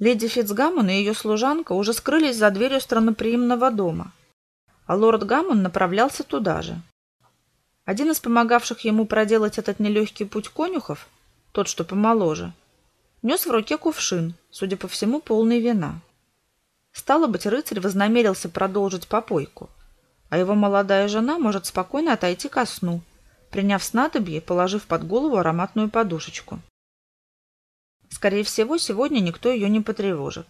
Леди Фитцгаммон и ее служанка уже скрылись за дверью странноприимного дома, а лорд Гаммон направлялся туда же. Один из помогавших ему проделать этот нелегкий путь конюхов, тот, что помоложе, нес в руке кувшин, судя по всему, полный вина. Стало быть, рыцарь вознамерился продолжить попойку, а его молодая жена может спокойно отойти ко сну, приняв снадобье и положив под голову ароматную подушечку. Скорее всего, сегодня никто ее не потревожит.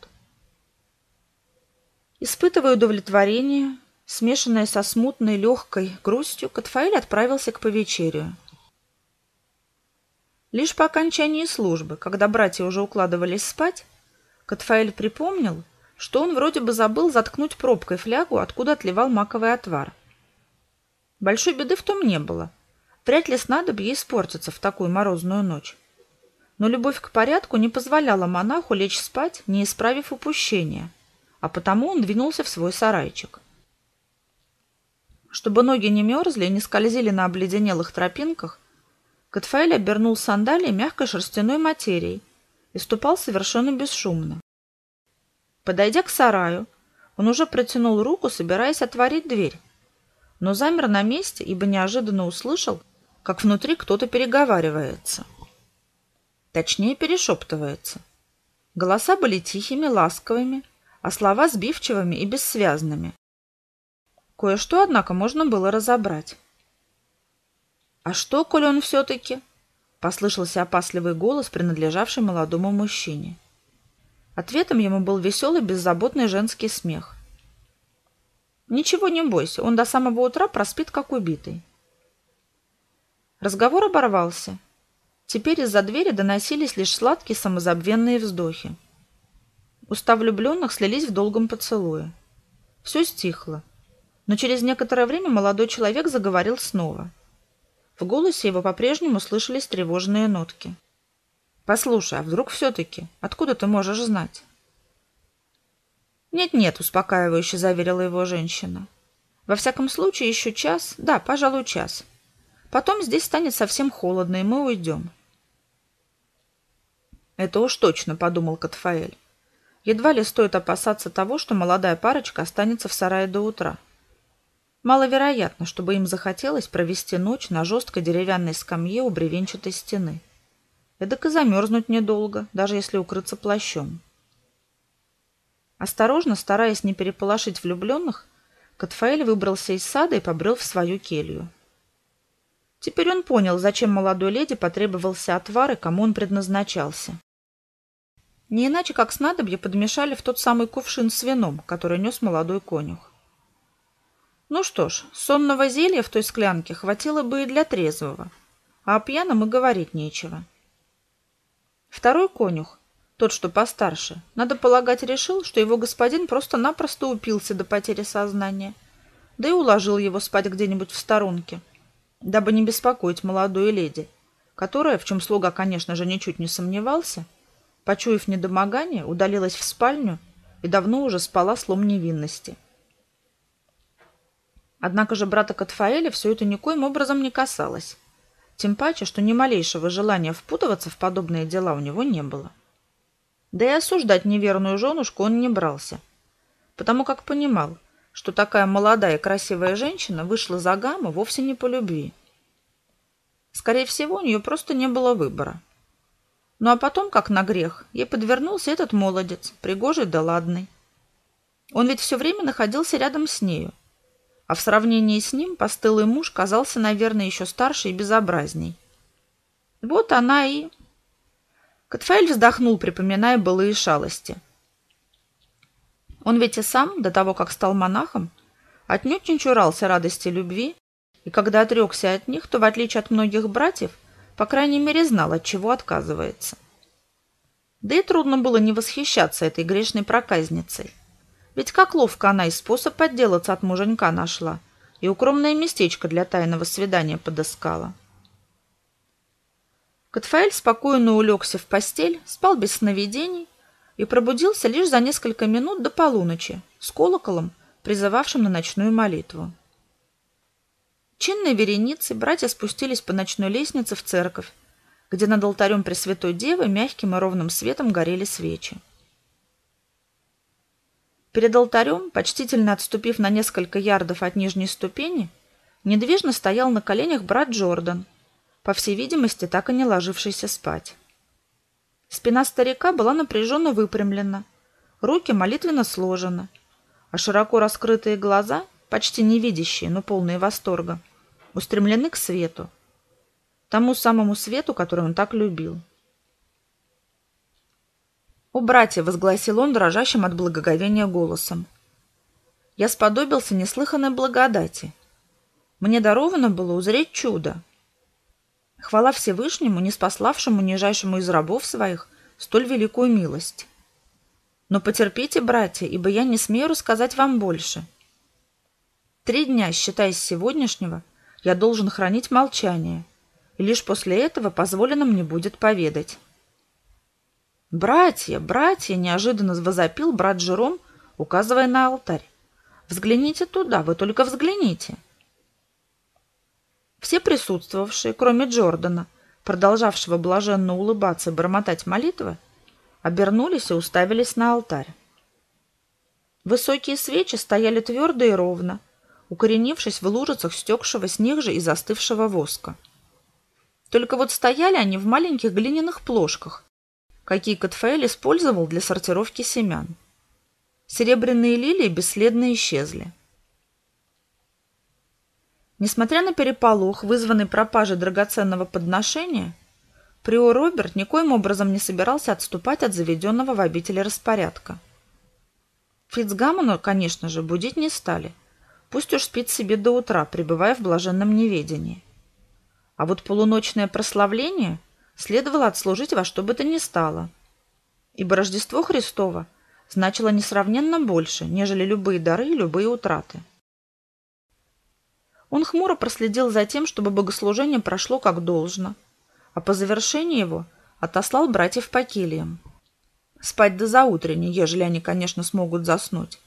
Испытывая удовлетворение, смешанное со смутной легкой грустью, Катфаэль отправился к повечерию. Лишь по окончании службы, когда братья уже укладывались спать, Катфаэль припомнил, что он вроде бы забыл заткнуть пробкой флягу, откуда отливал маковый отвар. Большой беды в том не было. Вряд ли снадобье испортится в такую морозную ночь но любовь к порядку не позволяла монаху лечь спать, не исправив упущения, а потому он двинулся в свой сарайчик. Чтобы ноги не мерзли и не скользили на обледенелых тропинках, Катфаэль обернул сандалии мягкой шерстяной материей и ступал совершенно бесшумно. Подойдя к сараю, он уже протянул руку, собираясь отворить дверь, но замер на месте, ибо неожиданно услышал, как внутри кто-то переговаривается. Точнее, перешептывается. Голоса были тихими, ласковыми, а слова сбивчивыми и бессвязными. Кое-что, однако, можно было разобрать. «А что, коль он все-таки?» — послышался опасливый голос, принадлежавший молодому мужчине. Ответом ему был веселый, беззаботный женский смех. «Ничего не бойся, он до самого утра проспит, как убитый». Разговор оборвался, Теперь из-за двери доносились лишь сладкие самозабвенные вздохи. Уста влюбленных слились в долгом поцелуе. Все стихло. Но через некоторое время молодой человек заговорил снова. В голосе его по-прежнему слышались тревожные нотки. «Послушай, а вдруг все-таки? Откуда ты можешь знать?» «Нет-нет», — успокаивающе заверила его женщина. «Во всяком случае, еще час, да, пожалуй, час. Потом здесь станет совсем холодно, и мы уйдем. Это уж точно, подумал Катфаэль. Едва ли стоит опасаться того, что молодая парочка останется в сарае до утра. Маловероятно, чтобы им захотелось провести ночь на жесткой деревянной скамье у бревенчатой стены. Эдак и замерзнуть недолго, даже если укрыться плащом. Осторожно, стараясь не переполошить влюбленных, Катфаэль выбрался из сада и побрел в свою келью. Теперь он понял, зачем молодой леди потребовался отвар и кому он предназначался. Не иначе, как снадобье подмешали в тот самый кувшин с вином, который нес молодой конюх. Ну что ж, сонного зелья в той склянке хватило бы и для трезвого, а о пьяном и говорить нечего. Второй конюх, тот, что постарше, надо полагать, решил, что его господин просто-напросто упился до потери сознания, да и уложил его спать где-нибудь в сторонке – дабы не беспокоить молодую леди, которая, в чем слуга, конечно же, ничуть не сомневался, почуяв недомогание, удалилась в спальню и давно уже спала слом невинности. Однако же брата Катфаэля все это никоим образом не касалось, тем паче, что ни малейшего желания впутываться в подобные дела у него не было. Да и осуждать неверную женушку он не брался, потому как понимал, что такая молодая и красивая женщина вышла за Гамму вовсе не по любви. Скорее всего, у нее просто не было выбора. Ну а потом, как на грех, ей подвернулся этот молодец, пригожий да ладный. Он ведь все время находился рядом с нею, а в сравнении с ним постылый муж казался, наверное, еще старше и безобразней. Вот она и... Катфаэль вздохнул, припоминая былые шалости – он ведь и сам, до того, как стал монахом, отнюдь не чурался радости любви, и когда отрекся от них, то, в отличие от многих братьев, по крайней мере, знал, от чего отказывается. Да и трудно было не восхищаться этой грешной проказницей. Ведь как ловко она и способ отделаться от муженька нашла, и укромное местечко для тайного свидания подыскала. Катфаэль спокойно улегся в постель, спал без сновидений, и пробудился лишь за несколько минут до полуночи с колоколом, призывавшим на ночную молитву. Чинной вереницей братья спустились по ночной лестнице в церковь, где над алтарем Пресвятой Девы мягким и ровным светом горели свечи. Перед алтарем, почтительно отступив на несколько ярдов от нижней ступени, недвижно стоял на коленях брат Джордан, по всей видимости, так и не ложившийся спать. Спина старика была напряженно выпрямлена, руки молитвенно сложены, а широко раскрытые глаза, почти невидящие, но полные восторга, устремлены к свету, тому самому свету, который он так любил. «О, братья!» — возгласил он дрожащим от благоговения голосом. «Я сподобился неслыханной благодати. Мне даровано было узреть чудо. Хвала Всевышнему, не спаславшему нижайшему из рабов своих столь великую милость. Но потерпите, братья, ибо я не смею рассказать вам больше. Три дня, считая с сегодняшнего, я должен хранить молчание, и лишь после этого позволено мне будет поведать». «Братья, братья!» – неожиданно возопил брат Жером, указывая на алтарь. «Взгляните туда, вы только взгляните!» Все присутствовавшие, кроме Джордана, продолжавшего блаженно улыбаться и бормотать молитвы, обернулись и уставились на алтарь. Высокие свечи стояли твердо и ровно, укоренившись в лужицах стекшего с них же и застывшего воска. Только вот стояли они в маленьких глиняных плошках, какие Катфаэль использовал для сортировки семян. Серебряные лилии бесследно исчезли. Несмотря на переполох, вызванный пропажей драгоценного подношения, приор Роберт никоим образом не собирался отступать от заведенного в обители распорядка. Фицгаммону, конечно же, будить не стали. Пусть уж спит себе до утра, пребывая в блаженном неведении. А вот полуночное прославление – следовало отслужить во что бы то ни стало. Ибо Рождество Христово значило несравненно больше, нежели любые дары и любые утраты. Он хмуро проследил за тем, чтобы богослужение прошло как должно, а по завершении его отослал братьев по кельям. Спать до заутренней, ежели они, конечно, смогут заснуть,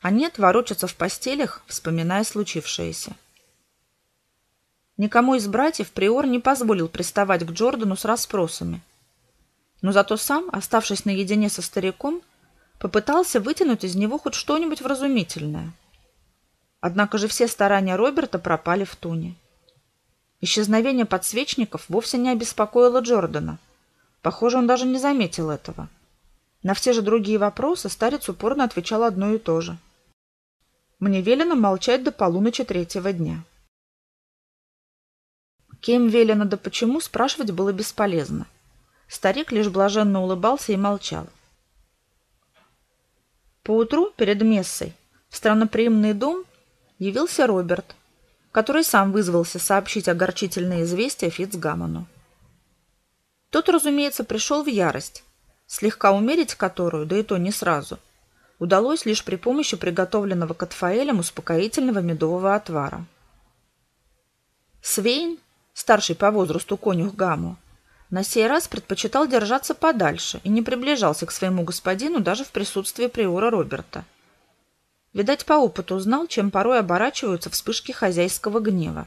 а нет ворочаться в постелях, вспоминая случившееся. Никому из братьев Приор не позволил приставать к Джордану с расспросами. Но зато сам, оставшись наедине со стариком, попытался вытянуть из него хоть что-нибудь вразумительное. Однако же все старания Роберта пропали в туне. Исчезновение подсвечников вовсе не обеспокоило Джордана. Похоже, он даже не заметил этого. На все же другие вопросы старец упорно отвечал одно и то же. «Мне велено молчать до полуночи третьего дня». Кем велено да почему, спрашивать было бесполезно. Старик лишь блаженно улыбался и молчал. Поутру, перед мессой, в странноприимный дом явился Роберт, который сам вызвался сообщить огорчительное известие Фицгамону. Тот, разумеется, пришел в ярость, слегка умерить которую, да и то не сразу, удалось лишь при помощи приготовленного Катфаэлем успокоительного медового отвара. Свейн, старший по возрасту конюх Гаму, на сей раз предпочитал держаться подальше и не приближался к своему господину даже в присутствии приора Роберта. Видать, по опыту знал, чем порой оборачиваются вспышки хозяйского гнева,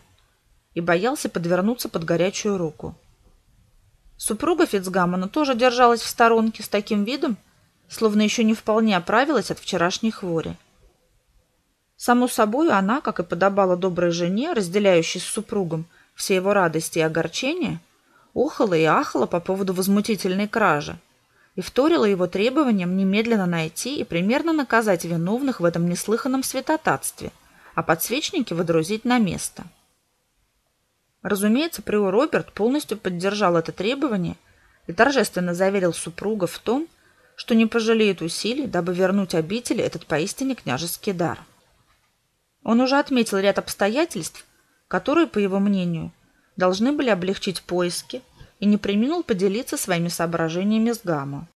и боялся подвернуться под горячую руку. Супруга Фицгаммона тоже держалась в сторонке с таким видом, словно еще не вполне оправилась от вчерашней хвори. Само собой, она, как и подобала доброй жене, разделяющей с супругом все его радости и огорчения, охала и ахала по поводу возмутительной кражи и вторила его требованиям немедленно найти и примерно наказать виновных в этом неслыханном святотатстве, а подсвечники водрузить на место. Разумеется, приор Роберт полностью поддержал это требование и торжественно заверил супруга в том, что не пожалеет усилий, дабы вернуть обители этот поистине княжеский дар. Он уже отметил ряд обстоятельств, которые, по его мнению, должны были облегчить поиски, и не преминул поделиться своими соображениями с Гаммо.